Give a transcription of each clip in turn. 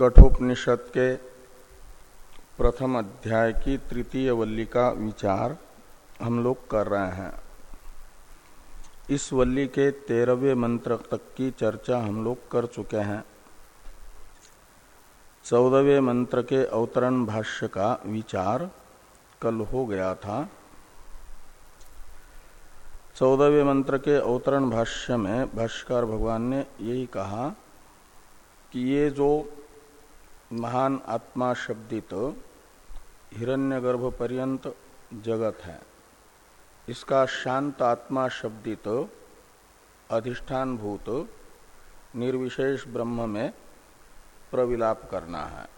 कठोपनिषद के प्रथम अध्याय की तृतीय वल्ली का विचार हम लोग कर रहे हैं। इस वल्ली के तेरहवें मंत्र तक की चर्चा हम लोग कर चुके हैं। चौदहवें मंत्र के अवतरण भाष्य का विचार कल हो गया था। चौदहवें मंत्र के अवतरण भाष्य में भाष्यकार भगवान ने यही कहा कि ये जो महान आत्मा शब्दित हिरण्यगर्भ पर्यंत जगत है। इसका शांत आत्मा शब्दित अधिष्ठान भूत निर्विशेष ब्रह्म में प्रविलाप करना है।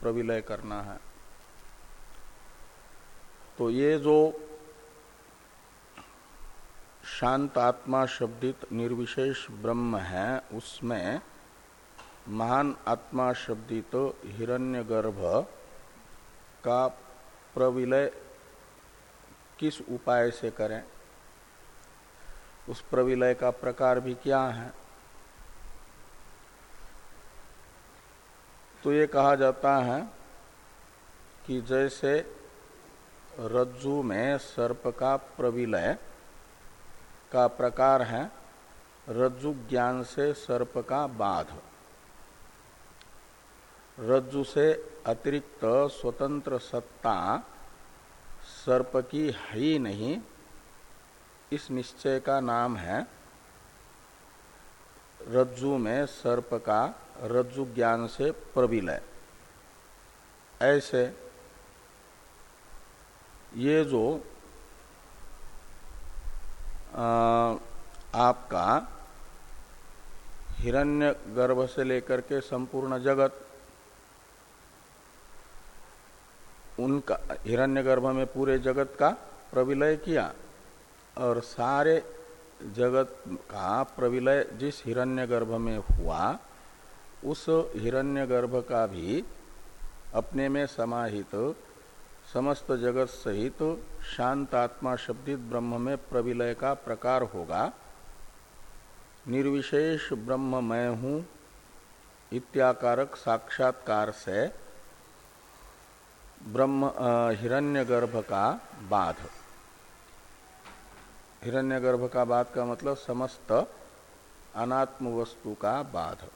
प्रविलय करना है। तो ये जो शांत आत्मा शब्दित निर्विशेष ब्रह्म है, उसमें महान आत्मा शब्दित तो हिरण्यगर्भ का प्रविलय किस उपाय से करें? उस प्रविलय का प्रकार भी क्या है? तो ये कहा जाता है कि जैसे रज्जु में सर्प का प्रविलय का प्रकार है, रज्जु ज्ञान से सर्प का बाध। रज्जु से अतिरिक्त स्वतंत्र सत्ता सर्प की है ही नहीं। इस निश्चय का नाम है रज्जु में सर्प का रज्जु ज्ञान से प्रविलय ऐसे ये जो आ, आपका हिरण्य गर्भ से लेकर के संपूर्ण जगत उनका हिरण्यगर्भ में पूरे जगत का प्रविलय किया और सारे जगत का प्रविलय जिस हिरण्यगर्भ में हुआ, उस हिरण्यगर्भ का भी अपने में समाहित, समस्त जगत सहित शांत आत्मा शब्दित ब्रह्म में प्रविलय का प्रकार होगा। निर्विशेष ब्रह्म मैं हूँ, इत्याकारक साक्षात्कार से ब्रह्म हिरण्यगर्भ का बाध। हिरण्यगर्भ का बाध का मतलब समस्त अनात्म वस्तु का बाध।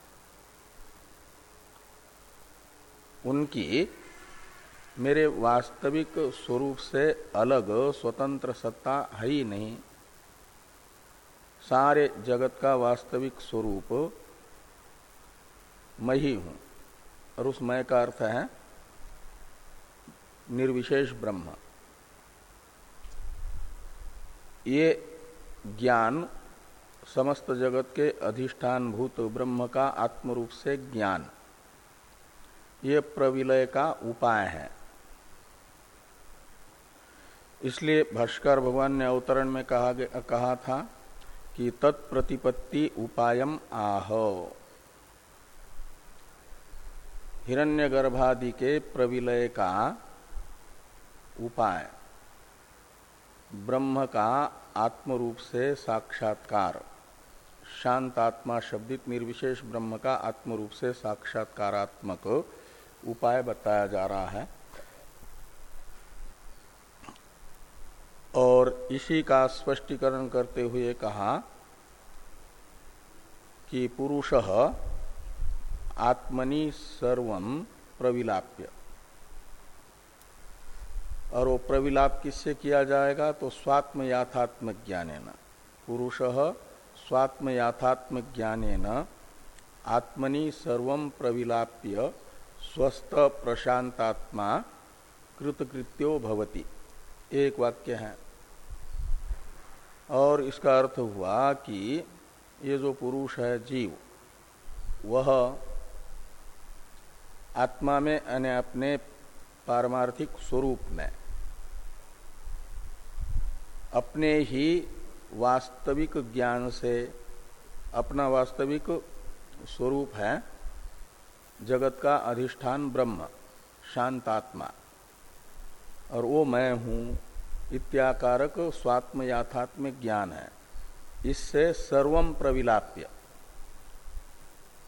उनकी मेरे वास्तविक स्वरूप से अलग स्वतंत्र सत्ता है ही नहीं। सारे जगत का वास्तविक स्वरूप मैं ही हूँ। और उस मय का अर्थ है निर्विशेष ब्रह्म। ये ज्ञान समस्त जगत के अधिष्ठान भूत ब्रह्म का आत्म रूप से ज्ञान। ये प्रविलय का उपाय है। इसलिए भाष्कर भगवान ने अवतरण में कहा कहा था कि तत्प्रतिपत्ति उपायम आह। हिरण्यगर्भादि के प्रविलय का उपाय। ब्रह्म का आत्म रूप से साक्षात्कार। शांत आत्मा शब्दित निर्विशेष ब्रह्म का आत्म रूप से साक्षात्कारात्मक उपाय बताया जा रहा है। और इसी का स्पष्टीकरण करते हुए कहा कि पुरुष आत्मनि सर्व प्रविलाप्य। और वो प्रविलाप किससे किया जाएगा? तो स्वात्म याथात्म ज्ञान पुरुष स्वात्म याथात्म ज्ञान आत्मनि सर्व प्रविलाप्य स्वस्थ प्रशांतात्मा कृतकृत्यो भवति। एक वाक्य है। और इसका अर्थ हुआ कि ये जो पुरुष है जीव, वह आत्मा में अपने पारमार्थिक स्वरूप में अपने ही वास्तविक ज्ञान से अपना वास्तविक स्वरूप है। जगत का अधिष्ठान ब्रह्म, शांतात्मा। और वो मैं हूँ, इत्याकारक स्वात्म याथात्म ज्ञान है। इससे सर्वम प्रविलाप्य।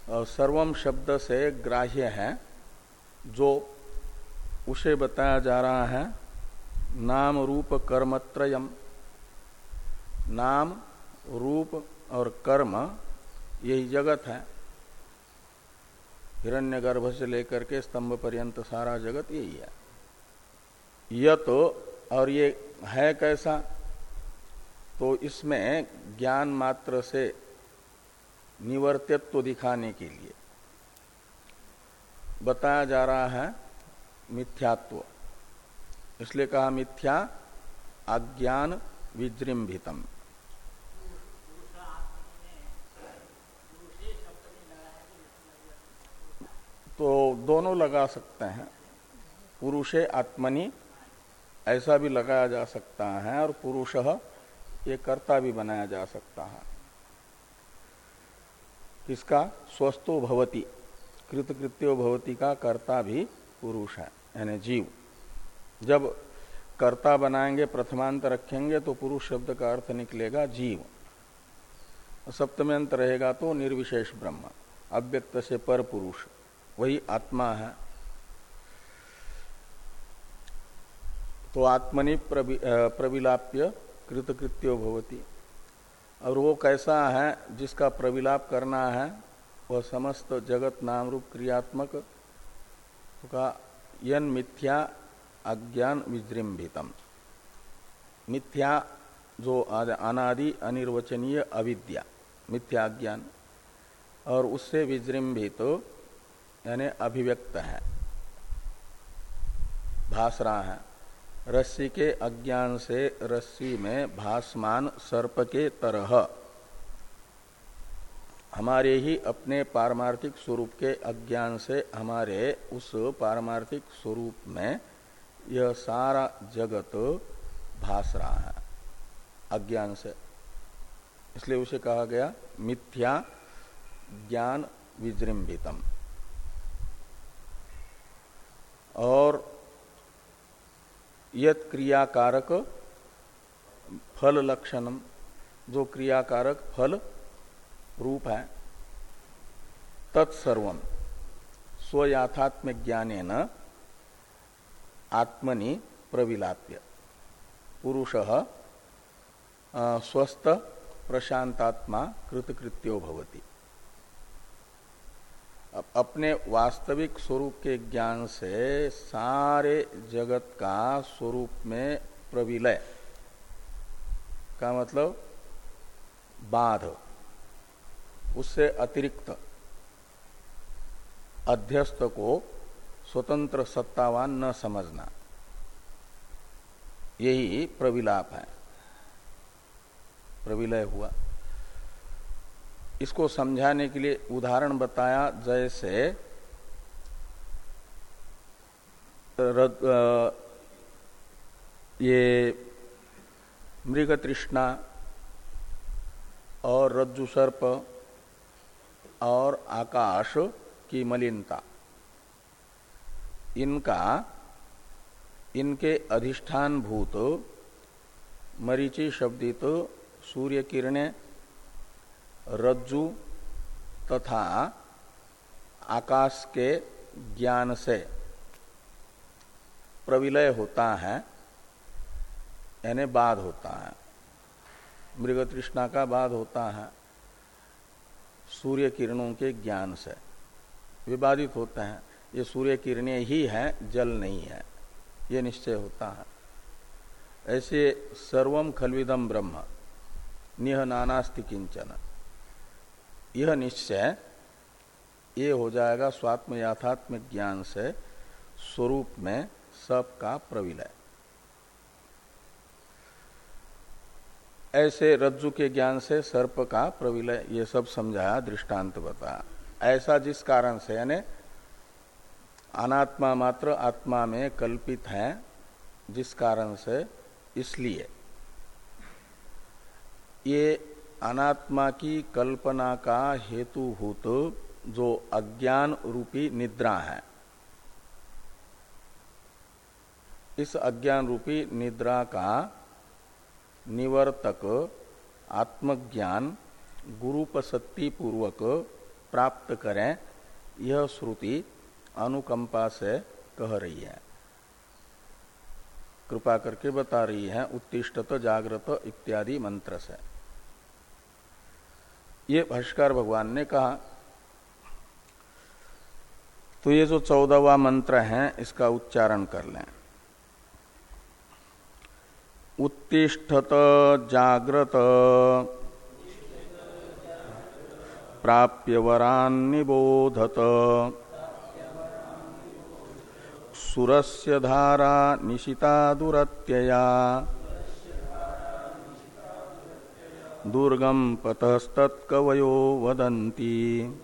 और सर्वम शब्द से ग्राह्य है, जो उसे बताया जा रहा है, नाम रूप कर्मत्रयम। नाम, रूप और कर्म यही जगत है। हिरण्यगर्भ से लेकर के स्तंभ पर्यंत सारा जगत यही है। यह तो और ये है कैसा? तो इसमें ज्ञान मात्र से निवर्तित्व दिखाने के लिए बताया जा रहा है मिथ्यात्व। इसलिए कहा मिथ्या, अज्ञान विजृंभितम। तो दोनों लगा सकते हैं। पुरुषे आत्मनि, ऐसा भी लगाया जा सकता है और पुरुष ये कर्ता भी बनाया जा सकता है। किसका? स्वस्थो भवती, कृतकृत्यो भवती का कर्ता भी पुरुष है, यानी जीव। जब कर्ता बनाएँगे, प्रथमांत रखेंगे तो पुरुष शब्द का अर्थ निकलेगा जीव। सप्तम अंत रहेगा तो निर्विशेष ब्रह्म, अव्यक्त से पर पुरुष। वही आत्मा है। तो आत्मनि प्रविलाप्य कृतकृत्यो भवती। और वो कैसा है, जिसका प्रविलाप करना है, वह समस्त जगत नाम रूप क्रियात्मक, का यन मिथ्या अज्ञान विजृंभितम। मिथ्या जो अनादि अनिर्वचनीय अविद्या, मिथ्या ज्ञान और उससे विजृंभित तो यानी अभिव्यक्त है। भास रहा है। रस्सी के अज्ञान से रस्सी में भासमान सर्प के तरह। हमारे ही अपने पारमार्थिक स्वरूप के अज्ञान से हमारे उस पारमार्थिक स्वरूप में यह सारा जगत भास रहा है। अज्ञान से। इसलिए उसे कहा गया मिथ्या ज्ञान विजृंभितम। और यत क्रियाकारक फल लक्षणम, जो क्रियाकारक फल रूप है तत्सर्व स्वयाथात्म ज्ञान न आत्मनि प्रविलाप्य। पुरुष स्वस्थ, प्रशांतात्मा, कृतकृत्यो भवती। अपने वास्तविक स्वरूप के ज्ञान से सारे जगत का स्वरूप में प्रविलय। का मतलब? बाध। उससे अतिरिक्त। अध्यस्त को स्वतंत्र सत्तावान न समझना। यही प्रविलाप है। प्रविलय हुआ। इसको समझाने के लिए उदाहरण बताया, जैसे ये मृग तृष्णा और रज्जु सर्प और आकाश की मलिनता। इनका, इनके अधिष्ठान भूत मरीचि शब्दित सूर्य किरणें रज्जु तथा आकाश के ज्ञान से प्रविलय होता है, यानी बाध होता है। मृग तृष्णा का बाध होता है, सूर्य किरणों के ज्ञान से विवादित होते हैं। ये सूर्य किरणें ही हैं, जल नहीं है, ये निश्चय होता है। ऐसे सर्वम खलविदम ब्रह्म, निह नानास्ति किंचन। यह निश्चय ये हो जाएगा स्वात्म याथात्म ज्ञान से स्वरूप में सब का प्रविलय। ऐसे रज्जु के ज्ञान से सर्प का प्रविलय, ये सब समझाया दृष्टांत बताया ऐसा जिस कारण से, यानी अनात्मा मात्र आत्मा में कल्पित है, जिस कारण से, इसलिए। ये अनात्मा की कल्पना का हेतुभूत जो अज्ञान रूपी निद्रा है। इस अज्ञान रूपी निद्रा का निवर्तक आत्मज्ञान गुरुपसत्ति पूर्वक प्राप्त करें, यह श्रुति अनुकंपा से कह रही है। कृपा करके बता रही है, उत्तिष्ठत, जागृत इत्यादि मंत्र से। ये भाष्कर भगवान ने कहा तो ये जो चौदहवा मंत्र है, इसका उच्चारण कर लें। उत्तिष्ठत जाग्रत प्राप्य वरान निबोधत सुरस्य धारा निशिता दुरत्यया दुर्गम पतस्तत्कवयो वदन्ति।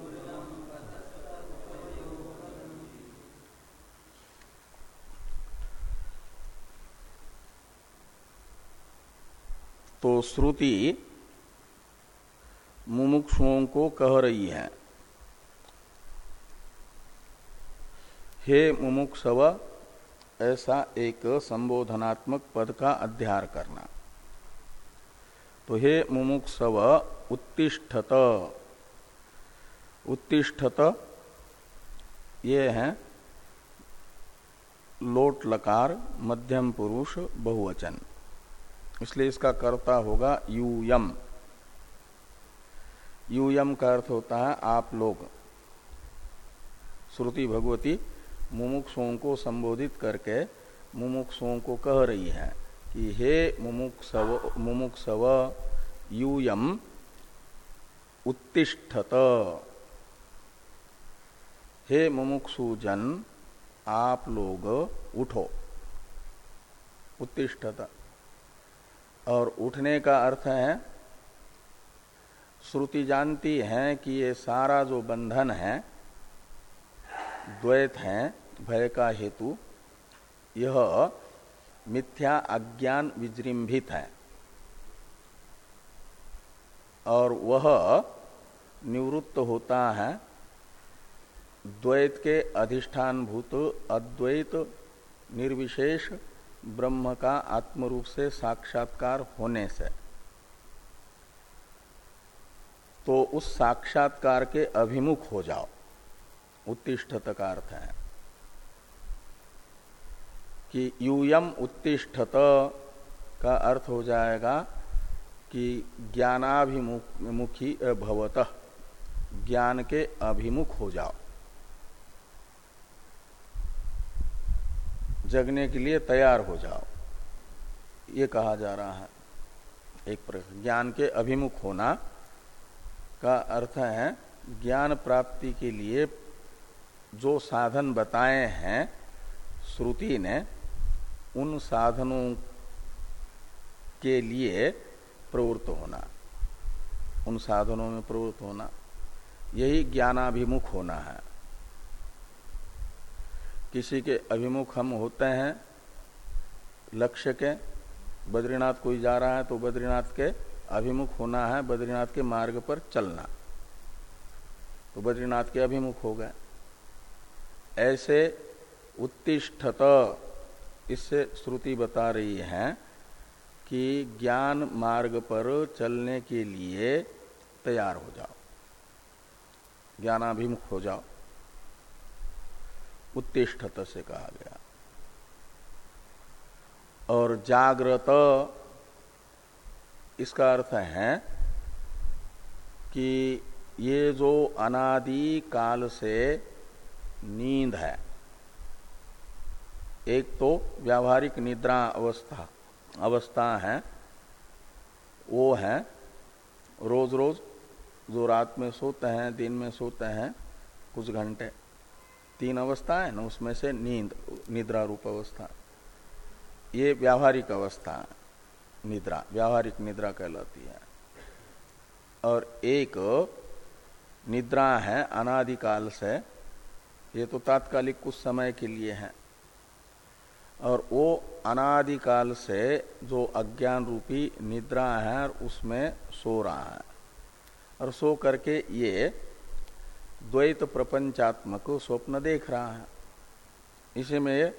तो श्रुति मुमुक्षुओं को कह रही है। हे मुमुक्षव, ऐसा एक संबोधनात्मक पद का अध्यार करना। तो हे मुमुक्षव, उत्तिष्ठत। उत्तिष्ठत ये हैं लोट लकार मध्यम पुरुष, बहुवचन। इसलिए इसका कर्ता होगा यूयम। यूयम का अर्थ होता है आप लोग। श्रुति भगवती मुमुक्षुओं को संबोधित करके मुमुक्षुओं को कह रही है। कि हे मुमुक्षव यूयम उत्तिष्ठत। हे मुमुक्षुजन, आप लोग उठो। उत्तिष्ठत। और उठने का अर्थ है, श्रुति जानती है कि ये सारा जो बंधन है, द्वैत है, भय का हेतु, यह मिथ्या अज्ञान विजृंभित है। और वह निवृत्त होता है। द्वैत के अधिष्ठान भूत अद्वैत, निर्विशेष, ब्रह्म का आत्मरूप से साक्षात्कार होने से। तो उस साक्षात्कार के अभिमुख हो जाओ। उत्तिष्ठत का अर्थ है। कि यूयम उत्तिष्ठत का अर्थ हो जाएगा कि ज्ञानाभिमुखी भवत। ज्ञान के अभिमुख हो जाओ। जगने के लिए तैयार हो जाओ। ये कहा जा रहा है। एक प्रश्न, ज्ञान के अभिमुख होना का अर्थ है, ज्ञान प्राप्ति के लिए जो साधन बताए हैं, श्रुति ने उन साधनों के लिए प्रवृत्त होना। उन साधनों में प्रवृत्त होना। यही ज्ञानाभिमुख होना है। किसी के अभिमुख हम होते हैं, लक्ष्य के, बद्रीनाथ कोई जा रहा है तो बद्रीनाथ के अभिमुख होना है, बद्रीनाथ के मार्ग पर चलना। तो बद्रीनाथ के अभिमुख हो गए। ऐसे उत्तिष्ठत इससे श्रुति बता रही है कि ज्ञान मार्ग पर चलने के लिए तैयार हो जाओ। ज्ञानाभिमुख हो जाओ। उत्तिष्ठत से कहा गया। और जागृत इसका अर्थ है कि ये जो अनादि काल से नींद है एक तो व्यावहारिक निद्रा अवस्था अवस्था है, वो है रोज रोज जो रात में सोते हैं, दिन में सोते हैं, कुछ घंटे। तीन अवस्था है ना, उसमें से नींद, निद्रा रूप अवस्था। ये व्यावहारिक अवस्था, निद्रा, व्यावहारिक निद्रा कहलाती है। और एक निद्रा है अनादिकाल से, ये तो तात्कालिक कुछ समय के लिए है। और वो अनादिकाल से जो अज्ञान रूपी निद्रा है उसमें सो रहा है। और सो करके ये द्वैत प्रपंचात्मक स्वप्न देख रहा है। इसी में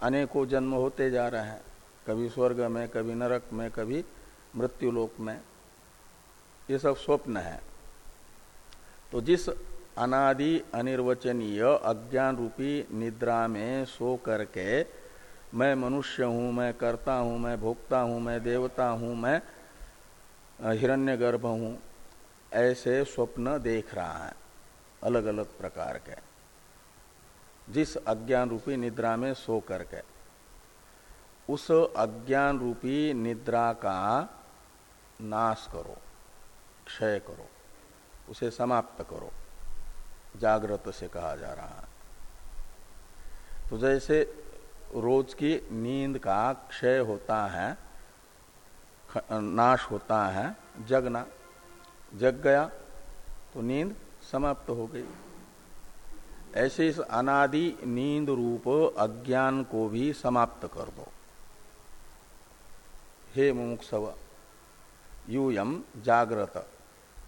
अनेकों जन्म होते जा रहे हैं। कभी स्वर्ग में, कभी नरक में, कभी मृत्युलोक में। ये सब स्वप्न है। तो जिस अनादि अनिर्वचनीय अज्ञान रूपी निद्रा में सो करके मैं मनुष्य हूँ, मैं करता हूँ, मैं भोगता हूँ, मैं देवता हूँ, मैं हिरण्यगर्भ हूँ। ऐसे स्वप्न देख रहा है अलग अलग प्रकार के। जिस अज्ञान रूपी निद्रा में सो करके, उस अज्ञान रूपी निद्रा का नाश करो, क्षय करो, उसे समाप्त करो, जागृत से कहा जा रहा है। तो जैसे रोज की नींद का क्षय होता है नाश होता है, जगना, जग गया तो नींद समाप्त हो गई। ऐसे इस अनादि नींद रूप अज्ञान को भी समाप्त कर दो। हे मुमुक्षव, यूयम जागृत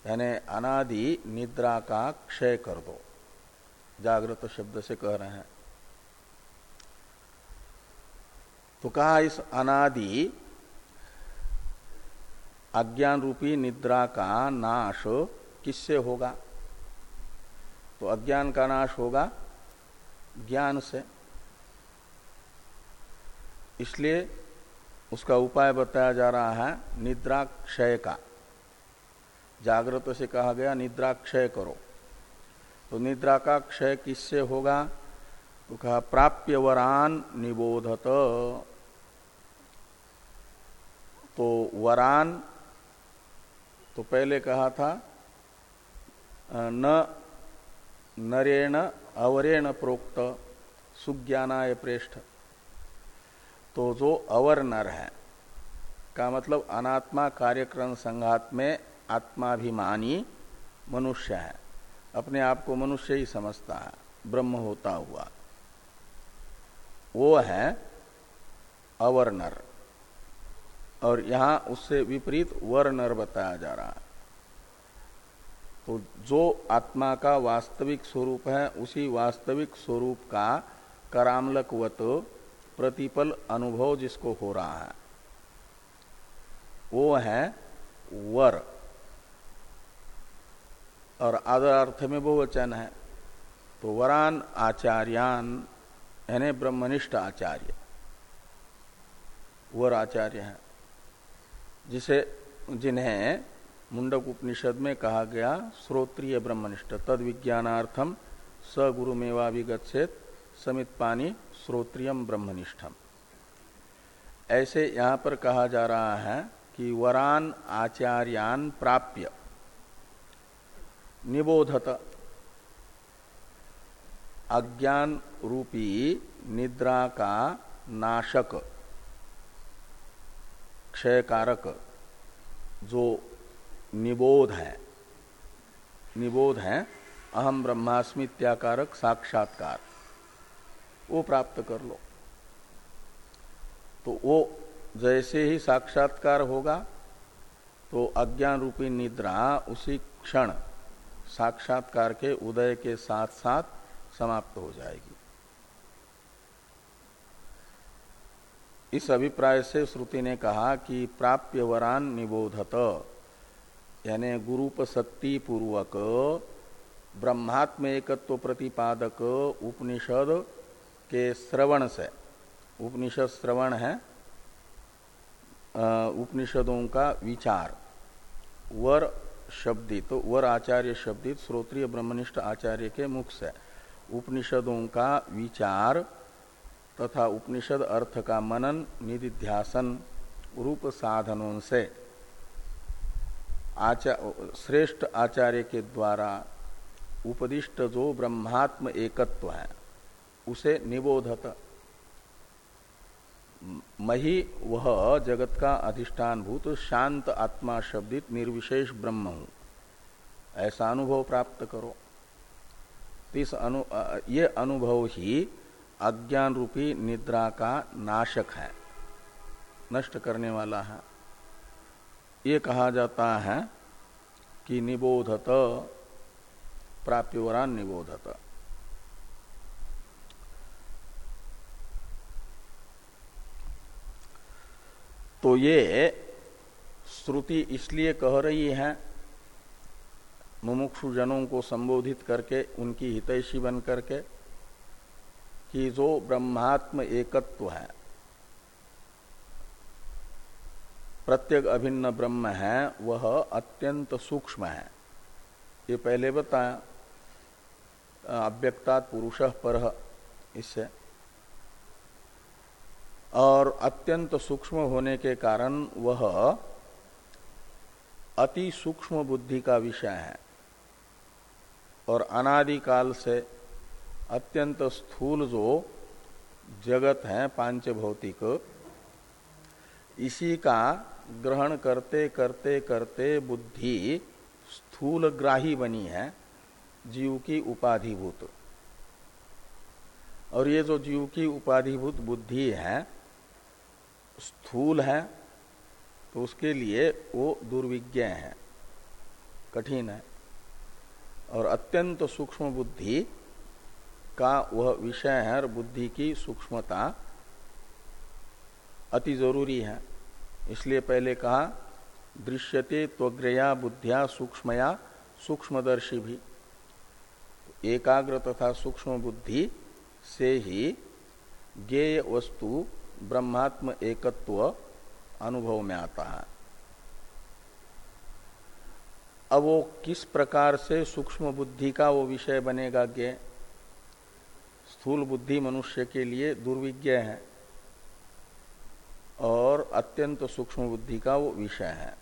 यानी अनादि निद्रा का क्षय कर दो। जागृत शब्द से कह रहे हैं। तो कहा इस अनादि अज्ञान रूपी निद्रा का नाश किससे होगा? तो अज्ञान का नाश होगा ज्ञान से। इसलिए उसका उपाय बताया जा रहा है निद्रा क्षय का। जागृत से कहा गया निद्रा क्षय करो। तो निद्रा का क्षय किससे होगा? तो कहा प्राप्य वरान निबोधत। तो वरान तो पहले कहा था न, नरेण, अवरेण प्रोक्त, सुज्ञानाय प्रेष्ठ। तो जो अवर नर है, का मतलब अनात्मा कार्यक्रम संघात में आत्माभिमानी मनुष्य है। अपने आप को मनुष्य ही समझता है, ब्रह्म होता हुआ। वो है अवर्णर और यहाँ उससे विपरीत वर नर बताया जा रहा है। तो जो आत्मा का वास्तविक स्वरूप है, उसी वास्तविक स्वरूप का करामलकवत प्रतिपल अनुभव जिसको हो रहा है, वो है वर। और आदर अर्थ में बहुवचन है। तो वरान आचार्यान, यानी ब्रह्मनिष्ठ आचार्य, वर आचार्य है। जिसे जिन्हें मुंडक उपनिषद में कहा गया श्रोत्रिय ब्रह्मनिष्ठ तद विज्ञानार्थम स गुरु मेवाभिगछेत समित पानी श्रोत्रियम ब्रह्मनिष्ठम। ऐसे यहाँ पर कहा जा रहा है कि वरान आचार्यान प्राप्य निबोधत अज्ञान रूपी निद्रा का नाशक क्षयकारक जो निबोध है निबोध है, अहम ब्रह्मास्मि त्याकारक साक्षात्कार, वो प्राप्त कर लो। तो वो जैसे ही साक्षात्कार होगा तो अज्ञान रूपी निद्रा उसी क्षण साक्षात्कार के उदय के साथ साथ समाप्त हो जाएगी। इस अभिप्राय से श्रुति ने कहा कि प्राप्य वरान निबोधत, यानी गुरुप सत्ती पूर्वक ब्रह्मात्म एकत्व प्रतिपादक उपनिषद के श्रवण से। उपनिषद श्रवण है उपनिषदों का विचार। वर शब्दित तो वर आचार्य शब्दित, श्रोत्रिय ब्रह्मनिष्ठ आचार्य के मुख से। उपनिषदों का विचार तथा उपनिषद अर्थ का मनन निधिध्यासन रूप साधनों से। आचार श्रेष्ठ आचार्य के द्वारा उपदिष्ट जो ब्रह्मात्म एकत्व है, उसे निबोधत। मही वह जगत का अधिष्ठान भूत शांत आत्मा शब्दित निर्विशेष ब्रह्म हूँ। ऐसा अनुभव प्राप्त करो। इस अनु ये अनुभव ही अज्ञान रूपी निद्रा का नाशक है, नष्ट करने वाला है। ये कहा जाता है कि निबोधत प्राप्यवरान निबोधत। तो ये श्रुति इसलिए कह रही है मुमुक्षु जनों को संबोधित करके, उनकी हितैषी बन करके कि जो ब्रह्मात्म एकत्व है, प्रत्येक अभिन्न ब्रह्म है, वह अत्यंत सूक्ष्म है। ये पहले बताया अव्यक्ता पुरुष पर इससे। और अत्यंत सूक्ष्म होने के कारण वह अति सूक्ष्म बुद्धि का विषय है। और अनादिकाल से अत्यंत स्थूल जो जगत है पाँच भौतिक, इसी का ग्रहण करते करते करते बुद्धि स्थूल ग्राही बनी है, जीव की उपाधिभूत। और ये जो जीव की उपाधिभूत बुद्धि है, स्थूल है तो उसके लिए वो दुर्विज्ञ है, कठिन है। और अत्यंत सूक्ष्म बुद्धि का वह विषय है और बुद्धि की सूक्ष्मता अति ज़रूरी है। इसलिए पहले कहा, दृश्यते त्वग्रया बुद्धिया सूक्ष्मया सूक्ष्मदर्शी भी। एकाग्र तथा सूक्ष्म बुद्धि से ही ज्ञेय वस्तु ब्रह्मात्म एकत्व अनुभव में आता है। अब वो किस प्रकार से सूक्ष्म बुद्धि का वो विषय बनेगा ज्ञ स्थूल बुद्धि मनुष्य के लिए दुर्विज्ञ है और अत्यंत सूक्ष्म बुद्धि का वो विषय है।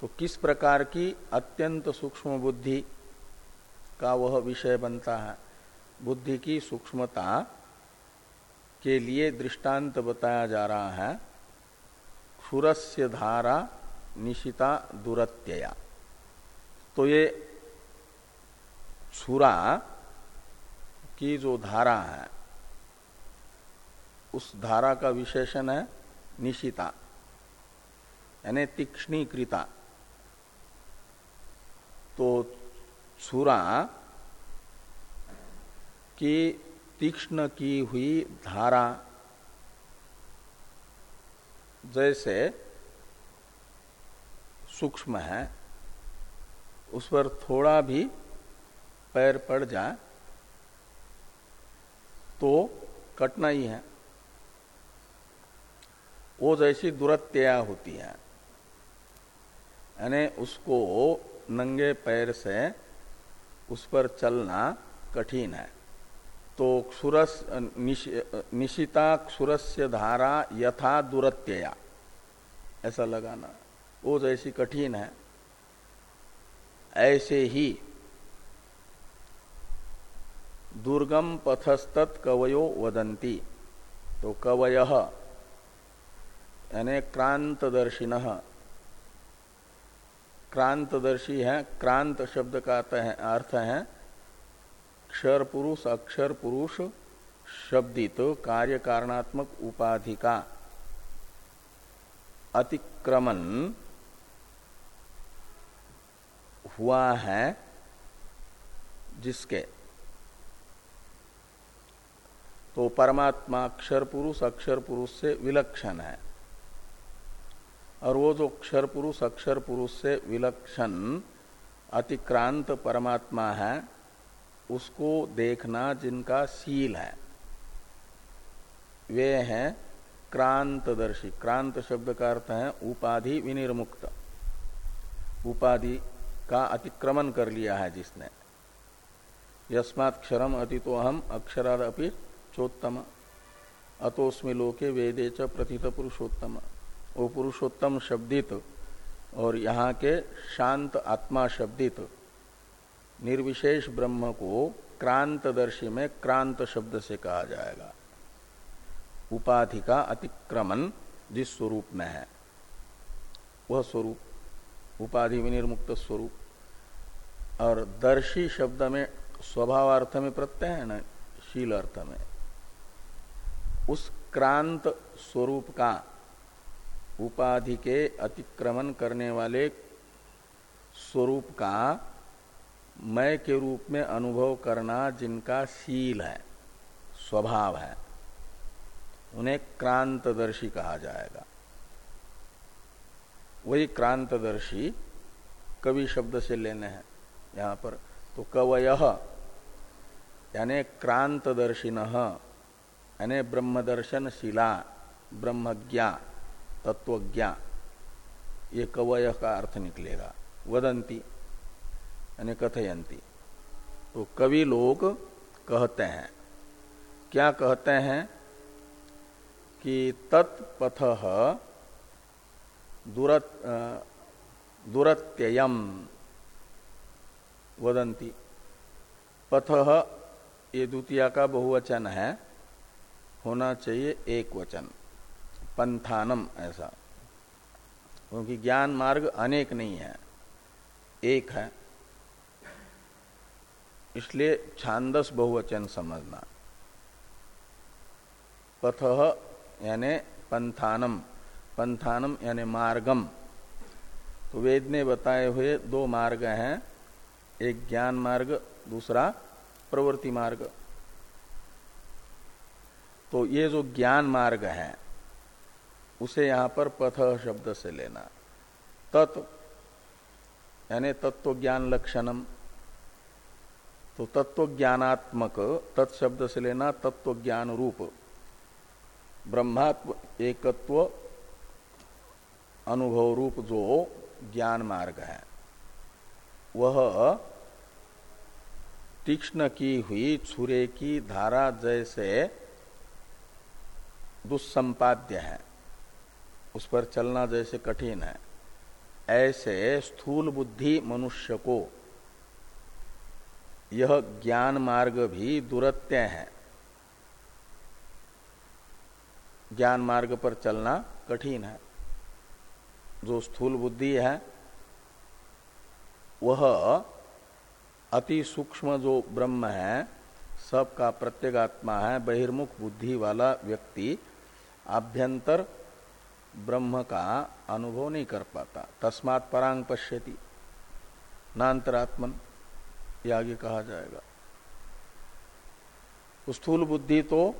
तो किस प्रकार की अत्यंत सूक्ष्म बुद्धि का वह विषय बनता है? बुद्धि की सूक्ष्मता के लिए दृष्टांत बताया जा रहा है। क्षुरस्य धारा निशिता दुरत्यया। तो ये छुरा की जो धारा है, उस धारा का विशेषण है निशिता, यानी तीक्ष्णीकृता। तो छुरा की तीक्ष्ण की हुई धारा, जैसे सूक्ष्म है, उस पर थोड़ा भी पैर पड़ जाए तो कटना ही है। वो जैसी दुरत्यया होती है। यानी उसको नंगे पैर से उस पर चलना कठिन है। तो क्षुरस निश, निशिता क्षुरस्य धारा यथा दुरत्यया। ऐसा लगाना। वो जैसी कठिन है। ऐसे ही दुर्गम पथस्तत् कवयो वदंती तो कवय यानी क्रांतदर्शिन क्रांतदर्शी है, क्रांत शब्द का अर्थ है क्षर पुरुष, अक्षर पुरुष शब्दित तो कार्य कारणात्मक उपाधि का अतिक्रमण हुआ है जिसके तो परमात्मा अक्षर पुरुष अक्षर पुरुष से विलक्षण है। और वो जो अक्षर पुरुष अक्षर पुरुष से विलक्षण, अतिक्रांत परमात्मा है, उसको देखना जिनका सील है। वे हैं क्रांतदर्शी। क्रांत शब्द का अर्थ है उपाधि विनिर्मुक्त। उपाधि का अतिक्रमण कर लिया है जिसने। यस्मात्म अति तो हम अक्षराद अपनी चोत्तम अतोस्मी लोके वेदे च प्रथित पुरुषोत्तम। वो पुरुषोत्तम शब्दित, और यहाँ के शांत आत्मा शब्दित। निर्विशेष ब्रह्म को क्रांतदर्शी में क्रांत शब्द से कहा जाएगा। उपाधि का अतिक्रमण जिस स्वरूप में है, वह स्वरूप, उपाधि विनिर्मुक्त स्वरूप। और दर्शी शब्द में स्वभाव अर्थ में प्रत्यय है न शील अर्थ में। उस क्रांत स्वरूप का उपाधि के अतिक्रमण करने वाले स्वरूप का मय के रूप में अनुभव करना जिनका शील है, स्वभाव है, उन्हें क्रांतदर्शी कहा जाएगा। वही क्रांतदर्शी कवि शब्द से लेने हैं यहाँ पर। तो कवय, यानी क्रांतदर्शिन यानी ब्रह्मदर्शन शिला ब्रह्मज्ञा तत्वज्ञा ये कवय का अर्थ निकलेगा। वदंती यानी कथयंती तो कवि लोग कहते हैं। क्या कहते हैं? कि तत्पथ दुरत दुरत्ययम। वदंती पथ ये द्वितीय का बहुवचन है। होना चाहिए एक वचन। पंथानम ऐसा। क्योंकि ज्ञान मार्ग अनेक नहीं है। एक है। इसलिए छांदस बहुवचन समझना। पथ यानी पंथानम। पंथानम यानी मार्गम। तो वेद ने बताए हुए दो मार्ग हैं। एक ज्ञान मार्ग, दूसरा प्रवृत्ति मार्ग। तो ये जो ज्ञान मार्ग है, उसे यहाँ पर पथ शब्द से लेना। तत्, यानी तत्व ज्ञान लक्षणम। तो तत्व ज्ञानात्मक तत्शब्द से लेना तत्व ज्ञान रूप ब्रह्मात्म एकत्व अनुभव रूप जो ज्ञान मार्ग है, वह तीक्ष्ण की हुई, छुरे की धारा जैसे दुस्संपाद्य है। उस पर चलना जैसे कठिन है। ऐसे स्थूल बुद्धि मनुष्य को यह ज्ञान मार्ग भी दुरत्य है। ज्ञान मार्ग पर चलना कठिन है। जो स्थूल बुद्धि है, वह अति सूक्ष्म जो ब्रह्म है, सबका प्रत्येगात्मा है, बहिर्मुख बुद्धि वाला व्यक्ति आभ्यंतर ब्रह्म का अनुभव नहीं कर पाता। तस्मात परांग पश्यति। नान्तरात्मन ये आगे कहा जाएगा। स्थूल बुद्धि तो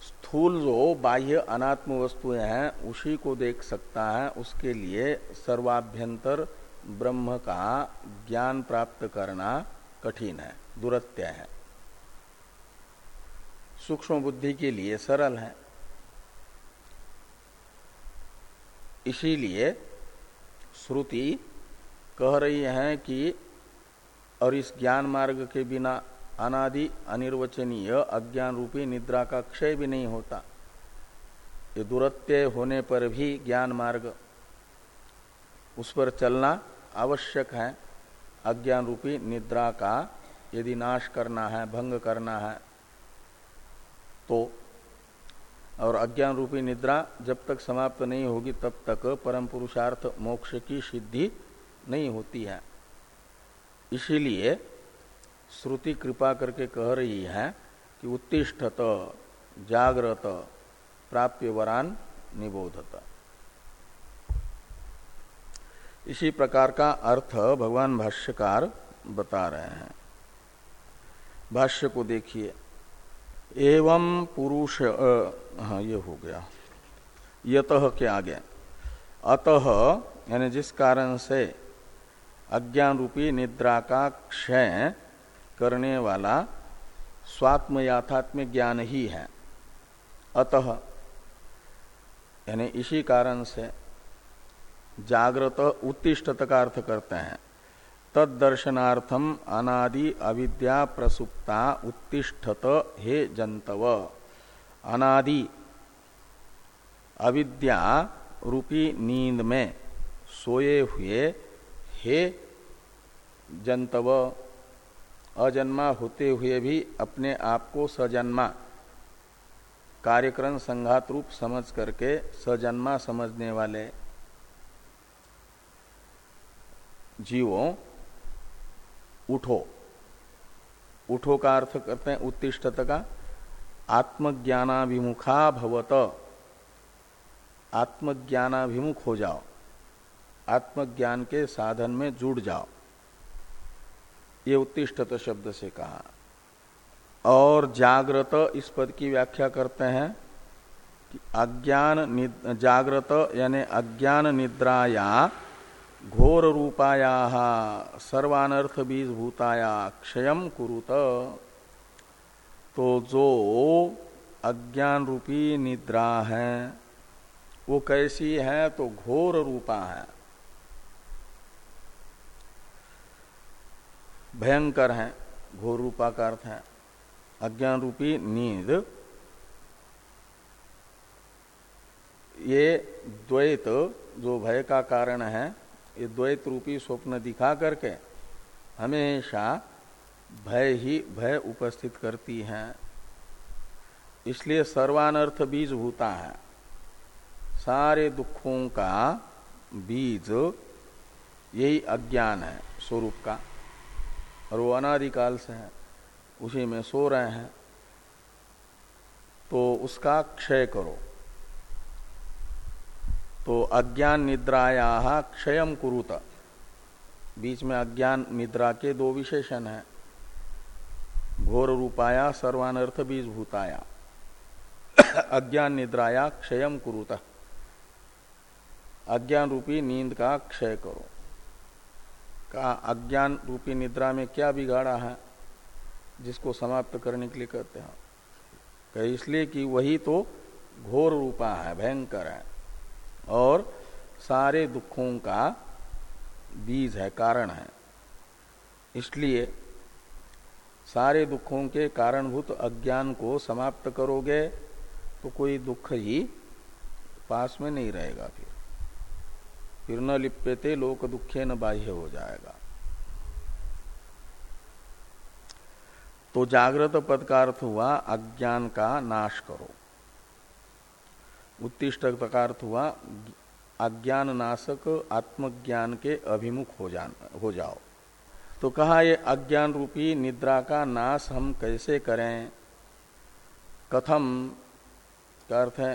स्थूल जो बाह्य अनात्म वस्तुएँ हैं, उसी को देख सकता है। उसके लिए सर्वाभ्यंतर ब्रह्म का ज्ञान प्राप्त करना कठिन है, दुरत्य है। सूक्ष्म बुद्धि के लिए सरल है। इसीलिए श्रुति कह रही है कि और इस ज्ञान मार्ग के बिना अनादि, अनिर्वचनीय, अज्ञान रूपी निद्रा का क्षय भी नहीं होता। ये दुरत्य होने पर भी ज्ञान मार्ग उस पर चलना आवश्यक है। अज्ञान रूपी निद्रा का यदि नाश करना है, भंग करना है तो और अज्ञान रूपी निद्रा जब तक समाप्त नहीं होगी तब तक परम पुरुषार्थ मोक्ष की सिद्धि नहीं होती है। इसीलिए श्रुति कृपा करके कह रही है कि उत्तिष्ठत जागृत प्राप्य वरान निबोधत। इसी प्रकार का अर्थ भगवान भाष्यकार बता रहे हैं। भाष्य को देखिए। एवं पुरुष हाँ ये हो गया। यत के आगे। अतः, यानी जिस कारण से अज्ञान रूपी निद्रा का क्षय करने वाला स्वात्म याथात्म्य ज्ञान ही है। अतः, यानी इसी कारण से जागृत उत्तिष्ठत का अर्थ करते हैं। तदर्शनार्थम अनादि अविद्या प्रसुप्ता उत्तिष्ठत हे जंतव। अनादि। अविद्या रूपी नींद में सोए हुए हे जंतव, अजन्मा होते हुए भी अपने आप को सजन्मा। कार्यक्रम संघात रूप समझ करके सजन्मा समझने वाले जीवों, उठो। उठो का अर्थ करते हैं उत्तिष्ठत का। आत्मज्ञानाभिमुखा भवत। आत्मज्ञानाभिमुख हो जाओ। आत्मज्ञान के साधन में जुड़ जाओ। ये उत्तिष्ठत शब्द से कहा। और जागृत इस पद की व्याख्या करते हैं कि अज्ञान जागृत यानी अज्ञान निद्राया घोर रूपाया सर्वानर्थ बीज भूताया क्षयम कुरुत। तो जो अज्ञान रूपी निद्रा है, वो कैसी है तो घोर रूपा है। भयंकर है, घोर रूपा का अर्थ है। अज्ञान रूपी नींद, ये द्वैत जो भय का कारण है, ये द्वैत रूपी स्वप्न दिखा करके हमेशा भय ही भय उपस्थित करती है। इसलिए सर्वानर्थ बीज भूता है। सारे दुखों का बीज यही अज्ञान है, स्वरूप का। और वो अनादिकाल से है, उसी में सो रहे हैं। तो उसका क्षय करो। तो अज्ञान निद्राया क्षयम कुरुत। बीच में अज्ञान निद्रा के दो विशेषण है। घोर रूपाया सर्वानर्थ बीज भूताया अज्ञान निद्राया क्षयम कुरुत। अज्ञान रूपी नींद का क्षय करो। का अज्ञान रूपी निद्रा में क्या बिगाड़ा है, जिसको समाप्त करने के लिए कहते हैं? कहे इसलिए कि वही तो घोर रूपा है, भयंकर है। और सारे दुखों का बीज है, कारण है। इसलिए सारे दुखों के कारणभूत अज्ञान को समाप्त करोगे तो कोई दुख ही पास में नहीं रहेगा फिर। फिर न लिप्यते लोक दुखे न बाह्य हो जाएगा। तो जागृत पद का अर्थ हुआ, अज्ञान का नाश करो। उत्तिष्ट का अर्थ हुआ, अज्ञान नाशक आत्मज्ञान के अभिमुख हो जान, हो जाओ। तो कहा, ये अज्ञान रूपी निद्रा का नाश हम कैसे करें? कथम का अर्थ है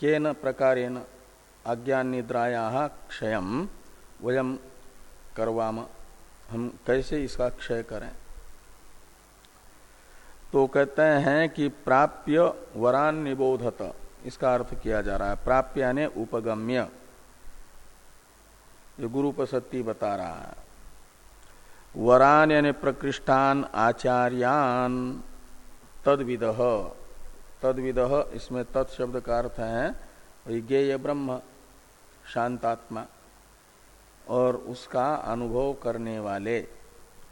के न प्रकारेण अज्ञान निद्राया क्षय वयम करवाम, हम कैसे इसका क्षय करें? तो कहते हैं कि प्राप्य वरान निबोधत इसका अर्थ किया जा रहा है। प्राप्य यानी उपगम्य। ये गुरुपसत्ति बता रहा है। वरान यानी प्रकृष्टान आचार्यान। तदविद। तदविद, इसमें तत्शब्द का अर्थ है ज्ञेय ब्रह्म, शांतात्मा, और उसका अनुभव करने वाले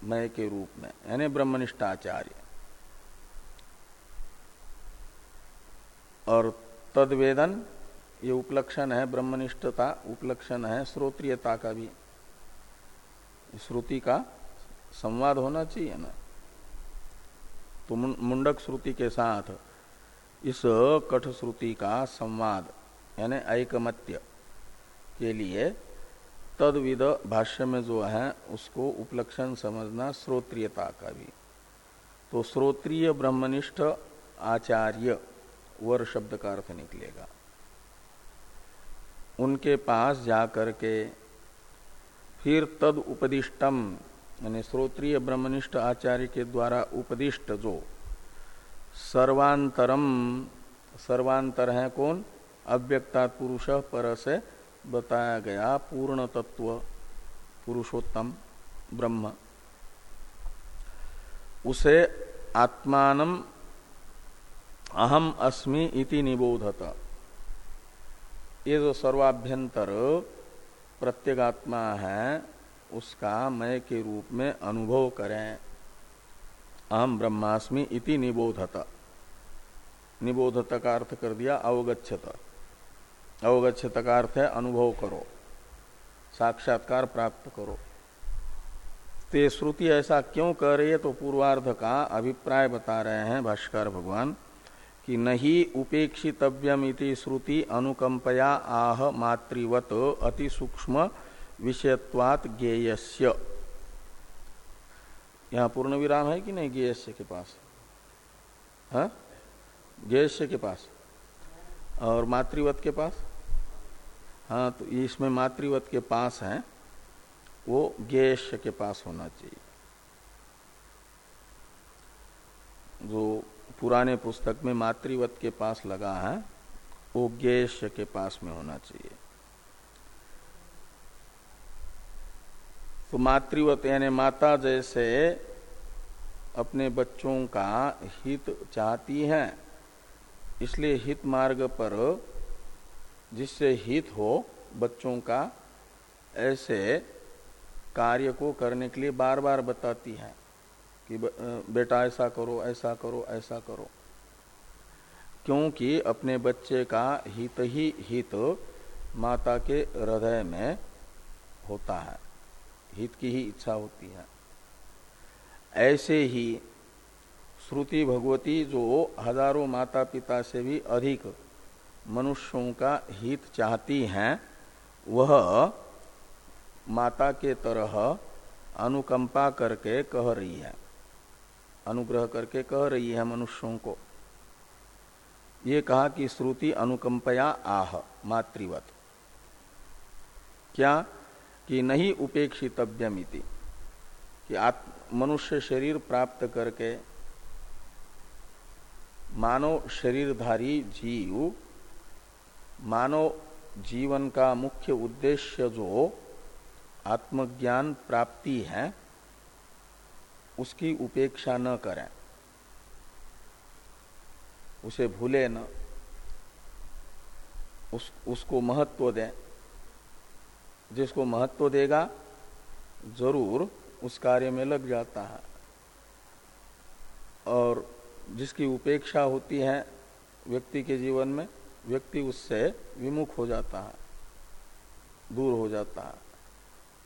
मय के रूप में, यानी ब्रह्मनिष्ठाचार्य और तदवेदन, ये उपलक्षण है ब्रह्मनिष्ठता, उपलक्षण है श्रोत्रियता का भी। श्रुति का संवाद होना चाहिए ना। तो मुंडक श्रुति के साथ इस कठ श्रुति का संवाद, यानी ऐकमत्य के लिए तदविद भाष्य में जो है, उसको उपलक्षण समझना श्रोत्रियता का भी। तो श्रोत्रिय ब्रह्मनिष्ठ आचार्य वर शब्द का अर्थ निकलेगा। उनके पास जाकर के फिर तद उपदिष्टम यानी श्रोत्रिय ब्रह्मनिष्ठ आचार्य के द्वारा उपदिष्ट जो सर्वांतरम, सर्वांतर है कौन? अव्यक्ता पुरुष पर से बताया गया पूर्ण तत्व, पुरुषोत्तम ब्रह्म। उसे आत्मान अहम अस्मि इति निबोधत। ये जो सर्वाभ्यंतर प्रत्यगात्मा है उसका मय के रूप में अनुभव करें। अहम ब्रह्मास्मि इति निबोधत। निबोधत का अर्थ कर दिया अवगछत अवगछत का अर्थ है अनुभव करो। साक्षात्कार प्राप्त करो। ते श्रुति ऐसा क्यों कह रही है? तो पूर्वार्ध का अभिप्राय बता रहे हैं भाष्कर भगवान, कि नहीं उपेक्षितव्यम इति श्रुति अनुकंपया आह मातृवत अति सूक्ष्म विषयत्वात गेयस्य। यहाँ पूर्ण विराम है कि नहीं गेयस्य के पास? हाँ? गेयस्य के पास। और मातृवत के पास? हाँ तो इसमें मातृवत के पास है, वो गेयस्य के पास होना चाहिए। जो पुराने पुस्तक में मातृवत के पास लगा है, वो गेश के पास में होना चाहिए। तो मातृवत यानी माता जैसे अपने बच्चों का हित चाहती हैं। इसलिए हित मार्ग पर जिससे हित हो बच्चों का, ऐसे कार्य को करने के लिए बार बार बताती है कि बेटा ऐसा करो ऐसा करो ऐसा करो। क्योंकि अपने बच्चे का हित ही हित माता के हृदय में होता है। हित की ही इच्छा होती है। ऐसे ही श्रुति भगवती जो हज़ारों माता पिता से भी अधिक मनुष्यों का हित चाहती हैं, वह माता के तरह अनुकंपा करके कह रही है। अनुग्रह करके कह रही है मनुष्यों को। ये कहा कि श्रुति अनुकंपया आह, मातृवत। क्या कि नहीं उपेक्षितव्यमिति कि मनुष्य शरीर प्राप्त करके मानव शरीरधारी जीव मानव जीवन का मुख्य उद्देश्य जो आत्मज्ञान प्राप्ति है उसकी उपेक्षा न करें। उसे भूले न। उस, उसको महत्व दें। जिसको महत्व देगा, ज़रूर उस कार्य में लग जाता है। और जिसकी उपेक्षा होती है व्यक्ति के जीवन में, व्यक्ति उससे विमुख हो जाता है, दूर हो जाता है।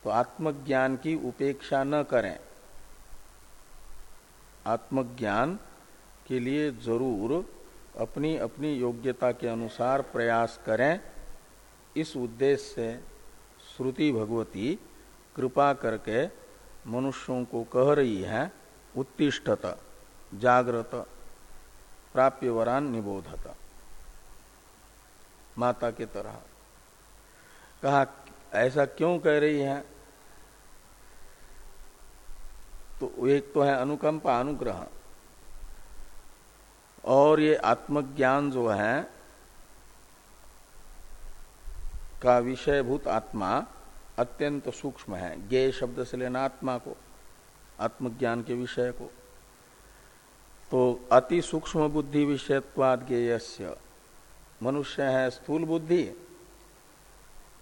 तो आत्मज्ञान की उपेक्षा न करें। आत्मज्ञान के लिए ज़रूर अपनी अपनी योग्यता के अनुसार प्रयास करें। इस उद्देश्य से श्रुति भगवती कृपा करके मनुष्यों को कह रही है, उत्तिष्ठत जागृत प्राप्य वरान निबोधत। माता के तरह। कहा, ऐसा क्यों कह रही है? तो एक तो है अनुकंपा, अनुग्रह। और ये आत्मज्ञान जो है का विषयभूत आत्मा अत्यंत सूक्ष्म है। ज्ञेय शब्द से लेना आत्मा को, आत्मज्ञान के विषय को। तो अति सूक्ष्म बुद्धि विषयत्वाद ज्ञेयस्य। मनुष्य है स्थूल बुद्धि।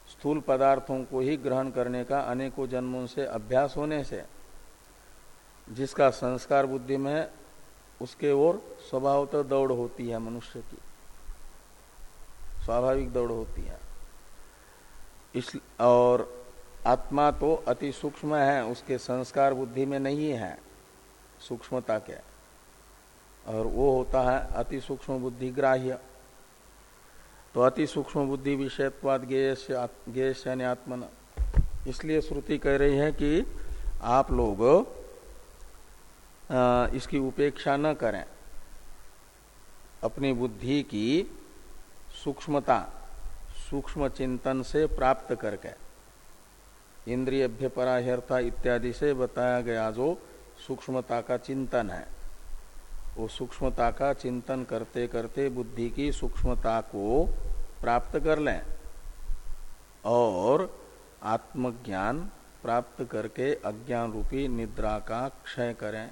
स्थूल पदार्थों को ही ग्रहण करने का अनेकों जन्मों से अभ्यास होने से, जिसका संस्कार बुद्धि में उसके ओर स्वभावतः दौड़ होती है मनुष्य की। स्वाभाविक दौड़ होती है। इस और आत्मा तो अति सूक्ष्म है, उसके संस्कार बुद्धि में नहीं है। सूक्ष्मता के। और वो होता है अति सूक्ष्म बुद्धि ग्राह्य तो अति सूक्ष्म बुद्धि विषयत्वाद गेयश यानी आत्मन। इसलिए श्रुति कह रही है कि आप लोग इसकी उपेक्षा न करें। अपनी बुद्धि की सूक्ष्मता सूक्ष्म चिंतन से प्राप्त करके। इंद्रियभ्य पराहर्ता इत्यादि से बताया गया जो सूक्ष्मता का चिंतन है, वो सूक्ष्मता का चिंतन करते करते बुद्धि की सूक्ष्मता को प्राप्त कर लें और आत्मज्ञान प्राप्त करके अज्ञान रूपी निद्रा का क्षय करें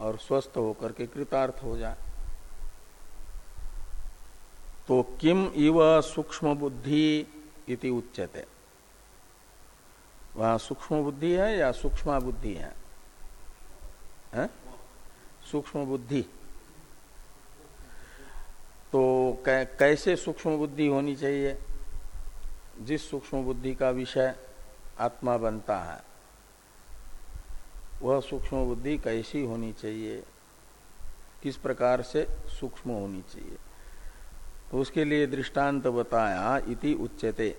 और स्वस्थ होकर के कृतार्थ हो जाए। तो किम इव सूक्ष्म बुद्धि इति उच्यते। वहाँ सूक्ष्म बुद्धि है या सूक्ष्म बुद्धि है, है? सूक्ष्म बुद्धि तो कैसे सूक्ष्म बुद्धि होनी चाहिए? जिस सूक्ष्म बुद्धि का विषय आत्मा बनता है वह सूक्ष्म बुद्धि कैसी होनी चाहिए? किस प्रकार से सूक्ष्म होनी चाहिए? तो उसके लिए दृष्टांत बताया इति उच्यते।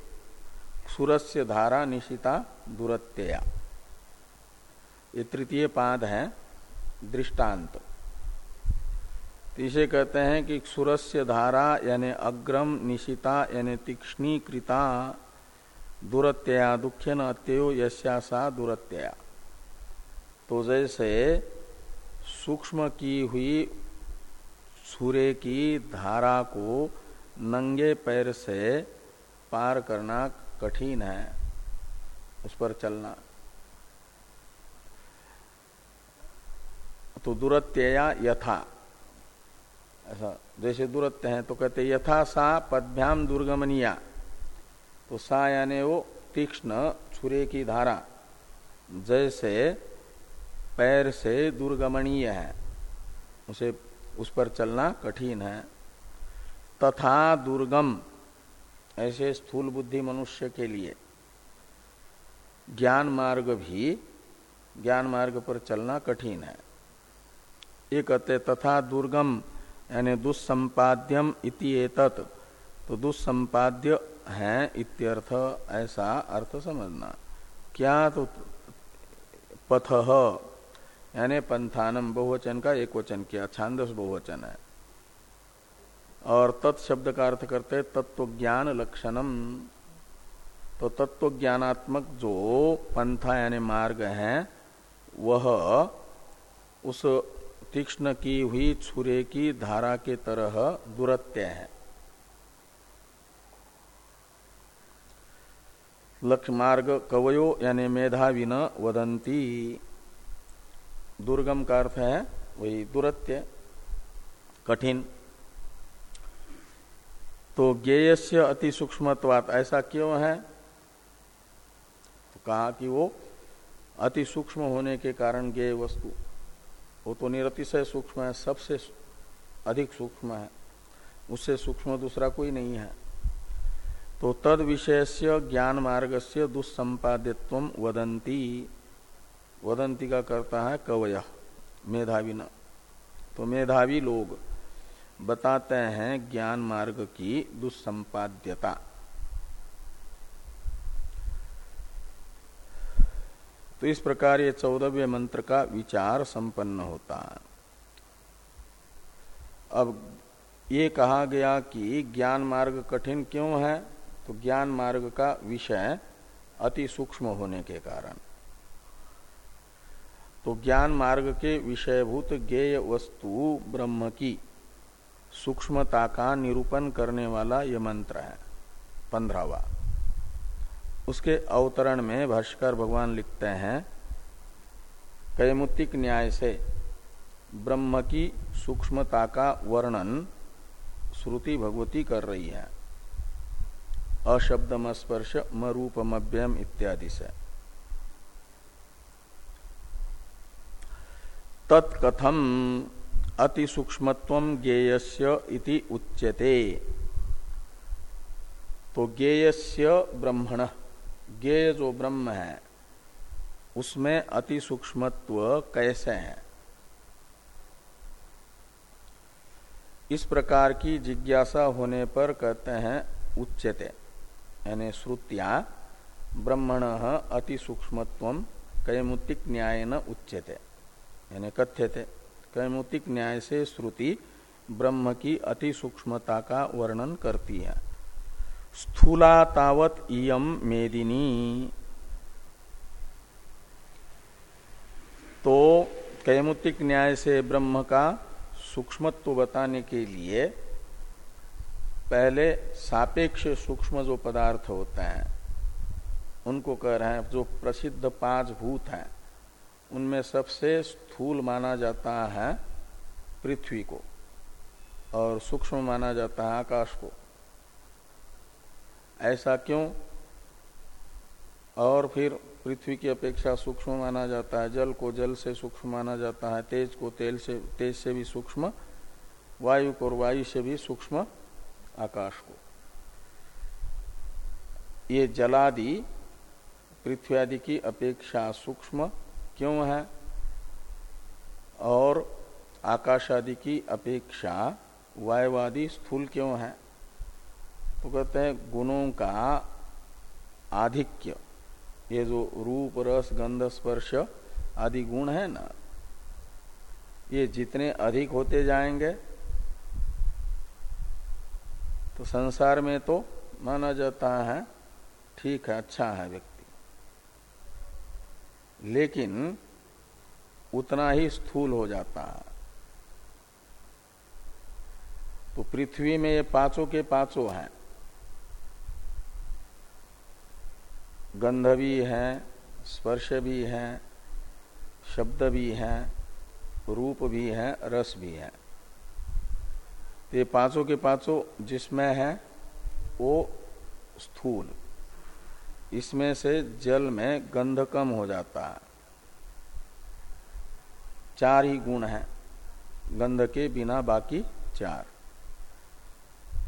सुरस्य धारा निशिता दुरत्यया। ये तृतीय पाद है, दृष्टांत। तो इसे कहते हैं कि सुरस्य धारा यानी अग्रम निशिता यानी तीक्ष्णीकृता दुरत्यया दुखे न अत्ययो यश्यासा दुरत्यया। तो जैसे सूक्ष्म की हुई सूर्य की धारा को नंगे पैर से पार करना कठिन है। उस पर चलना। तो दुरत्यया यथा। ऐसा, जैसे दूरत्य है तो कहते यथा सा पदभ्याम दुर्गमनिया। तो सा यानी वो तीक्ष्ण छुरे की धारा, जैसे पैर से दुर्गमनीय है। उसे उस पर चलना कठिन है। तथा दुर्गम, ऐसे स्थूल बुद्धि मनुष्य के लिए ज्ञान मार्ग भी, ज्ञान मार्ग पर चलना कठिन है। ये कहते तथा दुर्गम, यानी दुस्संपाद्यम इति तो दुस्संपाद्य है इत्यर्थ, ऐसा अर्थ समझना। क्या तो पथ यानी पंथानम बहुवचन का एक वचन किया, छांदस बहुवचन है। और तत्शब्द का अर्थ करते तत्व ज्ञान लक्षणम। तो तत्व ज्ञानात्मक जो पंथा यानी मार्ग है, वह उस तीक्ष्ण की हुई, छुरे की धारा के तरह दुरत्य है। लक्ष्य मार्ग कवयो यानी मेधावी न वदंती। दुर्गम का अर्थ है, वही दुरत्य, कठिन। तो ज्ञेय अति सूक्ष्मत्वात ऐसा क्यों है? तो कहा कि वो अति सूक्ष्म होने के कारण ज्ञेय वस्तु। वो तो निरतिशय सूक्ष्म है, सबसे अधिक सूक्ष्म है। उससे सूक्ष्म दूसरा कोई नहीं है। तो तद विषय से ज्ञान मार्ग से दुस्संपादित्व वदंती वदंती का करता है कवय, मेधावी न। तो मेधावी लोग बताते हैं ज्ञान मार्ग की दुस्संपाद्यता। तो इस प्रकार ये चौदहवें मंत्र का विचार संपन्न होता है। अब ये कहा गया कि ज्ञान मार्ग कठिन क्यों है? तो ज्ञान मार्ग का विषय अति सूक्ष्म होने के कारण। तो ज्ञान मार्ग के विषयभूत ज्ञेय वस्तु ब्रह्म की सूक्ष्मता का निरूपण करने वाला यह मंत्र है, पंद्रहवा। उसके अवतरण में भाष्कर भगवान लिखते हैं, कैमुतिक न्याय से ब्रह्म की सूक्ष्मता का वर्णन श्रुति भगवती कर रही है। अशब्दम स्पर्श मरूपमभ्यम इत्यादि से। तत्कथम अति सूक्ष्मत्व ज्ञेयस्य इति उच्यते। तो ज्ञेयस्य ब्रह्मण, ज्ञेय जो ब्रह्म है, उसमें अति सूक्ष्मत्व कैसे है? इस प्रकार की जिज्ञासा होने पर कहते हैं उच्यते, यानी श्रुतिया, ब्रह्मण अति सूक्ष्मत्व कैमुतिक न्याय न उच्यते। यानी कथ्य थे। कैमुतिक न्याय से श्रुति ब्रह्म की अति सूक्ष्मता का वर्णन करती है। स्थूला तावत इयम मेदिनी। तो कैमुतिक न्याय से ब्रह्म का सूक्ष्मत्व बताने के लिए पहले सापेक्ष सूक्ष्म जो पदार्थ होते हैं, उनको कह रहे हैं, जो प्रसिद्ध पाँच भूत हैं। उनमें सबसे स्थूल माना जाता है पृथ्वी को और सूक्ष्म माना जाता है आकाश को। ऐसा क्यों? और फिर पृथ्वी की अपेक्षा सूक्ष्म माना जाता है, जल को जल से सूक्ष्म माना जाता है, तेज को तेल से, तेज से भी सूक्ष्म, वायु को वायु से भी सूक्ष्म आकाश को। ये जलादि, पृथ्वी आदि की अपेक्षा सूक्ष्म क्यों है? और आकाश आदि की अपेक्षा वायवादी स्थूल क्यों है? तो कहते हैं गुणों का आधिक्य। ये जो रूप, रस, गंध, स्पर्श आदि गुण है ना, ये जितने अधिक होते जाएँगे तो संसार में तो माना जाता है, ठीक है अच्छा है व्यक्ति। लेकिन उतना ही स्थूल हो जाता है। तो पृथ्वी में ये पाँचों के पाँचों हैं। गंध भी है, स्पर्श भी है, शब्द भी है, रूप भी है, रस भी है। ये पाँचों के पाँचों जिसमें है, वो स्थूल। इसमें से जल में गंध कम हो जाता है। चार ही गुण है, गंध के बिना बाकी चार।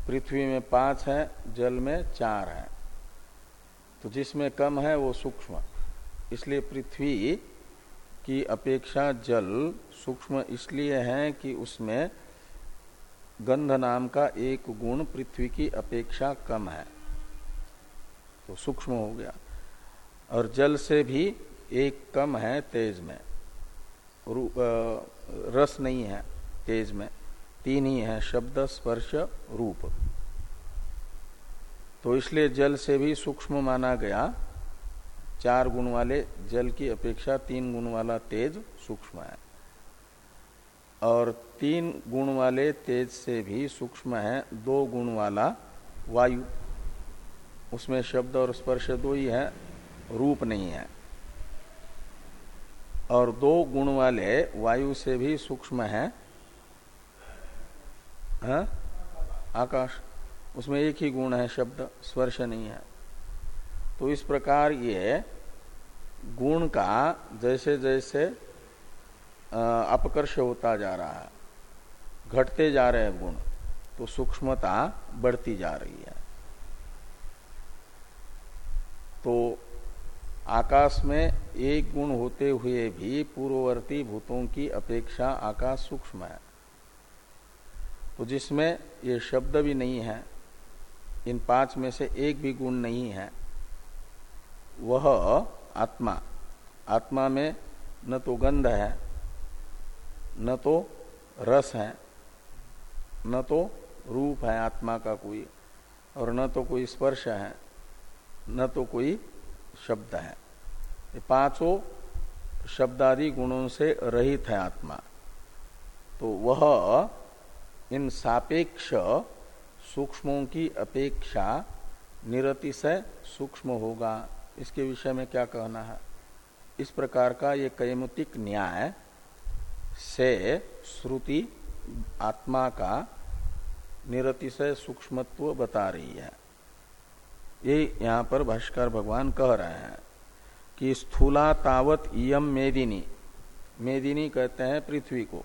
पृथ्वी में पाँच है, जल में चार है। तो जिसमें कम है वो सूक्ष्म। इसलिए पृथ्वी की अपेक्षा जल सूक्ष्म इसलिए है कि उसमें गंध नाम का एक गुण पृथ्वी की अपेक्षा कम है। तो सूक्ष्म हो गया। और जल से भी एक कम है तेज में। रस नहीं है तेज में। तीन ही है शब्द, स्पर्श, रूप। तो इसलिए जल से भी सूक्ष्म माना गया। चार गुण वाले जल की अपेक्षा तीन गुण वाला तेज सूक्ष्म है। और तीन गुण वाले तेज से भी सूक्ष्म है। दो गुण वाला वायु। उसमें शब्द और स्पर्श दो ही है, रूप नहीं है। और दो गुण वाले वायु से भी सूक्ष्म है। हा? आकाश, उसमें एक ही गुण है, शब्द, स्पर्श नहीं है। तो इस प्रकार ये गुण का जैसे जैसे अपकर्ष होता जा रहा है, घटते जा रहे हैं गुण तो सूक्ष्मता बढ़ती जा रही है। तो आकाश में एक गुण होते हुए भी पूर्ववर्ती भूतों की अपेक्षा आकाश सूक्ष्म है। तो जिसमें ये शब्द भी नहीं है, इन पाँच में से एक भी गुण नहीं है, वह आत्मा। आत्मा में न तो गंध है, न तो रस है, न तो रूप है आत्मा का कोई, और न तो कोई स्पर्श है। न तो कोई शब्द है। ये पाँचों शब्दादि गुणों से रहित है आत्मा। तो वह इन सापेक्ष सूक्ष्मों की अपेक्षा निरतिशय सूक्ष्म होगा। इसके विषय में क्या कहना है? इस प्रकार का ये कैमुतिक न्याय से श्रुति आत्मा का निरतिशय सूक्ष्मत्व बता रही है। ये यहाँ पर भाष्कर भगवान कह रहे हैं कि स्थूला तावत इयम मेदिनी। मेदिनी कहते हैं पृथ्वी को।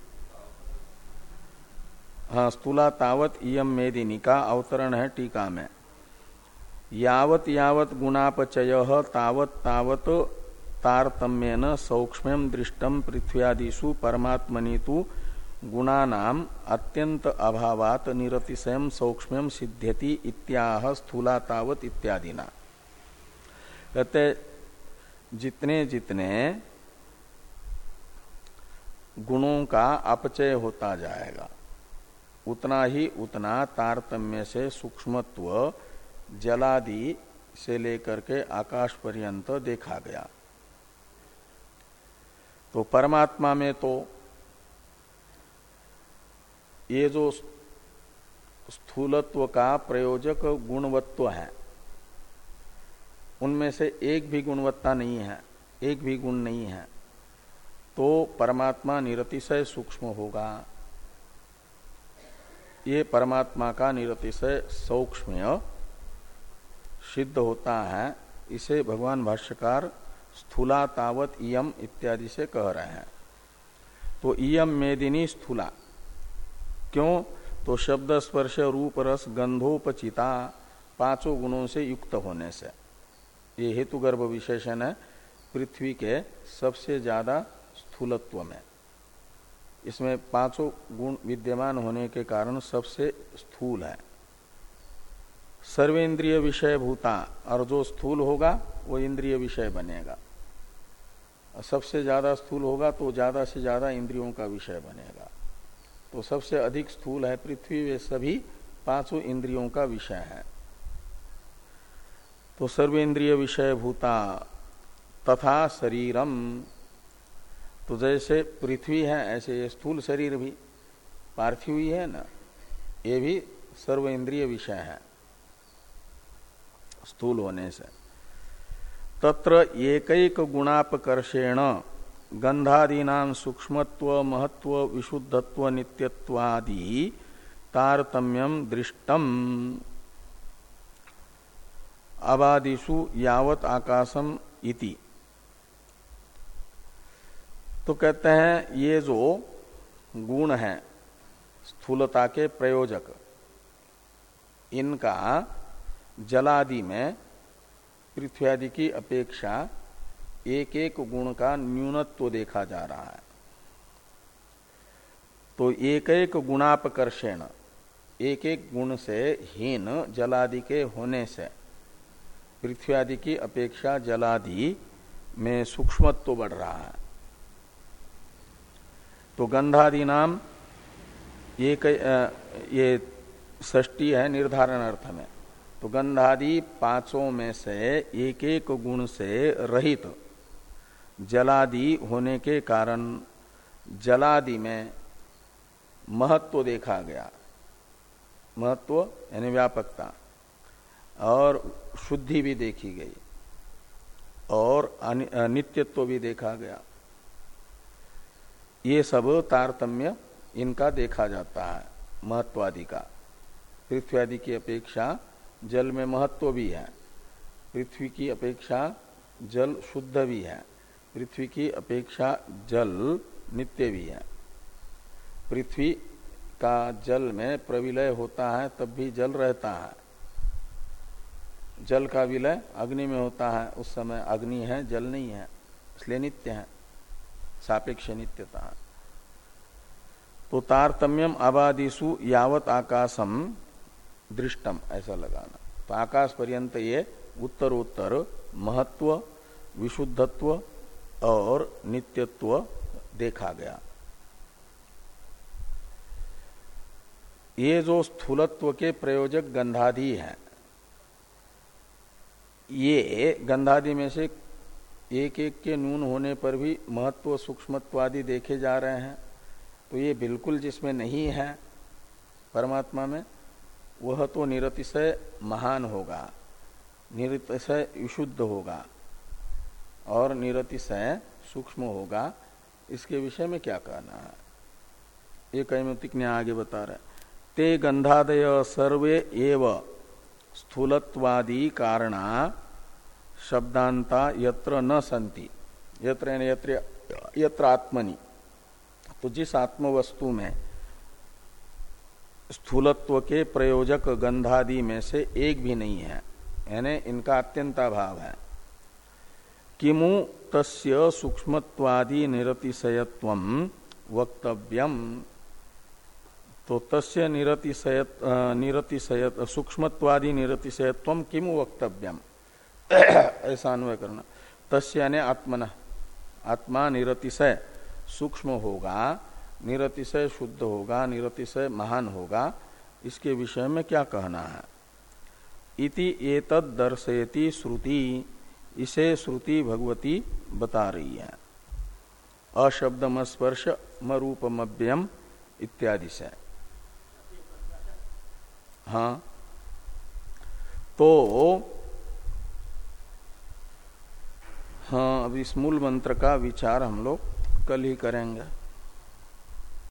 हाँ स्थूला तावत इयम मेदिनी का अवतरण है टीका में। यावत यावत गुणापचय तावत तावत तारतम्यन सौक्ष्म दृष्टम पृथ्व्यादिषु परमात्मनि तो गुणानाम अत्यंत अभावात निरतिशय सौक्ष्म सिद्ध्यति इत्याह स्थूला तावत इत्यादि ना कहते, जितने जितने गुणों का अपचय होता जाएगा, उतना ही उतना तारतम्य से सूक्ष्मत्व जलादि से लेकर के आकाश पर्यंत देखा गया। तो परमात्मा में तो ये जो स्थूलत्व का प्रयोजक गुणवत्व है, उनमें से एक भी गुणवत्ता नहीं है, एक भी गुण नहीं है तो परमात्मा निरतिशय सूक्ष्म होगा। ये परमात्मा का निरतिशय सौक्ष्म सिद्ध होता है, इसे भगवान भाष्यकार स्थूला तावत इयम इत्यादि से कह रहे हैं। तो इयम मेदिनी स्थूला। क्यों? तो शब्द स्पर्श रूप रस गंधोपचिता पाँचों गुणों से युक्त होने से। ये हेतु गर्भ विशेषण है, पृथ्वी के सबसे ज़्यादा स्थूलत्व में। इसमें पाँचों गुण विद्यमान होने के कारण सबसे स्थूल है। सर्वेंद्रिय विषय भूता, और जो स्थूल होगा, वो इंद्रिय विषय बनेगा। सबसे ज़्यादा स्थूल होगा तो ज़्यादा से ज़्यादा इंद्रियों का विषय बनेगा। तो सबसे अधिक स्थूल है पृथ्वी, वे सभी पाँचों इंद्रियों का विषय है। तो सर्वेंद्रिय विषय भूता तथा शरीरम। तो जैसे पृथ्वी है, ऐसे ये स्थूल शरीर भी पार्थिव ही है ना, ये भी सर्व इंद्रिय विषय है, स्थूल होने से। तत्र एकैक गुणापकर्षेण गंधादीना सूक्ष्मत्व, महत्व, विशुद्धत्व, नित्यत्वादि तारतम्यम दृष्टम। आबादिशु यावत आकाशम इति। तो कहते हैं, ये जो गुण है, स्थूलता के प्रयोजक, इनका जलादि में पृथ्वी आदि की अपेक्षा एक एक गुण का न्यूनत्व देखा जा रहा है। तो एक एक गुणापकर्षण एक एक गुण से हीन जलादि के होने से पृथ्वी आदि की अपेक्षा जलादि में सूक्ष्मत्व तो बढ़ रहा है। तो गंधादि नाम ये ये षष्टी है निर्धारण अर्थ में। तो गंधादि पाँचों में से एक एक गुण से रहित जलादि होने के कारण जलादि में महत्व देखा गया। महत्व यानी व्यापकता। और शुद्धि भी देखी गई। और नित्यत्व भी देखा गया। ये सब तारतम्य इनका देखा जाता है, महत्वादि का। पृथ्वी आदि की अपेक्षा जल में महत्व भी है। पृथ्वी की अपेक्षा जल शुद्ध भी है। पृथ्वी की अपेक्षा जल नित्य भी है। पृथ्वी का जल में प्रविलय होता है, तब भी जल रहता है। जल का विलय अग्नि में होता है। उस समय अग्नि है, जल नहीं है, इसलिए नित्य है। सापेक्ष नित्यता। तो तारतम्यम आबादिशु यावत आकाशम दृष्टम, ऐसा लगाना। तो आकाश पर्यंत ये उत्तरोत्तर महत्व, विशुद्धत्व और नित्यत्व देखा गया। ये जो स्थूलत्व के प्रयोजक गंधादि हैं, ये गंधादि में से एक एक के नून होने पर भी महत्व सूक्ष्मत्व आदि देखे जा रहे हैं। तो ये बिल्कुल जिसमें नहीं है परमात्मा में, वह तो निरतिशय महान होगा, निरतिशय विशुद्ध होगा। और निरतिशय सूक्ष्म होगा। इसके विषय में क्या कहना है? ये कैमतिक ने आगे बता रहे ते गंधादय सर्वे एव स्थूलत्वादि कारणा शब्दांता यत्र न संति। यत्र यत्र यत्र आत्मनि। तो जिस आत्मवस्तु में स्थूलत्व के प्रयोजक गंधादि में से एक भी नहीं है, यानी इनका अत्यंताभाव है। किमु तस्य सूक्ष्मत्वादि निरतिशयत्व वक्तव्यम। तो तस्य निरतिशयत निरतिशयत, सूक्ष्मत्वादि निरतिशयत्व किमु वक्तव्यम? ऐसा अन्वय करना तस्य यानी आत्मन। आत्मा निरतिशय, सूक्ष्म होगा, निरतिशय शुद्ध होगा, निरतिशय महान होगा। इसके विषय में क्या कहना है? इति एतद दर्शयति श्रुति। इसे श्रुति भगवती बता रही है। अशब्दम स्पर्श मरूपमभ्यम इत्यादि से। हाँ। तो हाँ अब इस मूल मंत्र का विचार हम लोग कल ही करेंगे।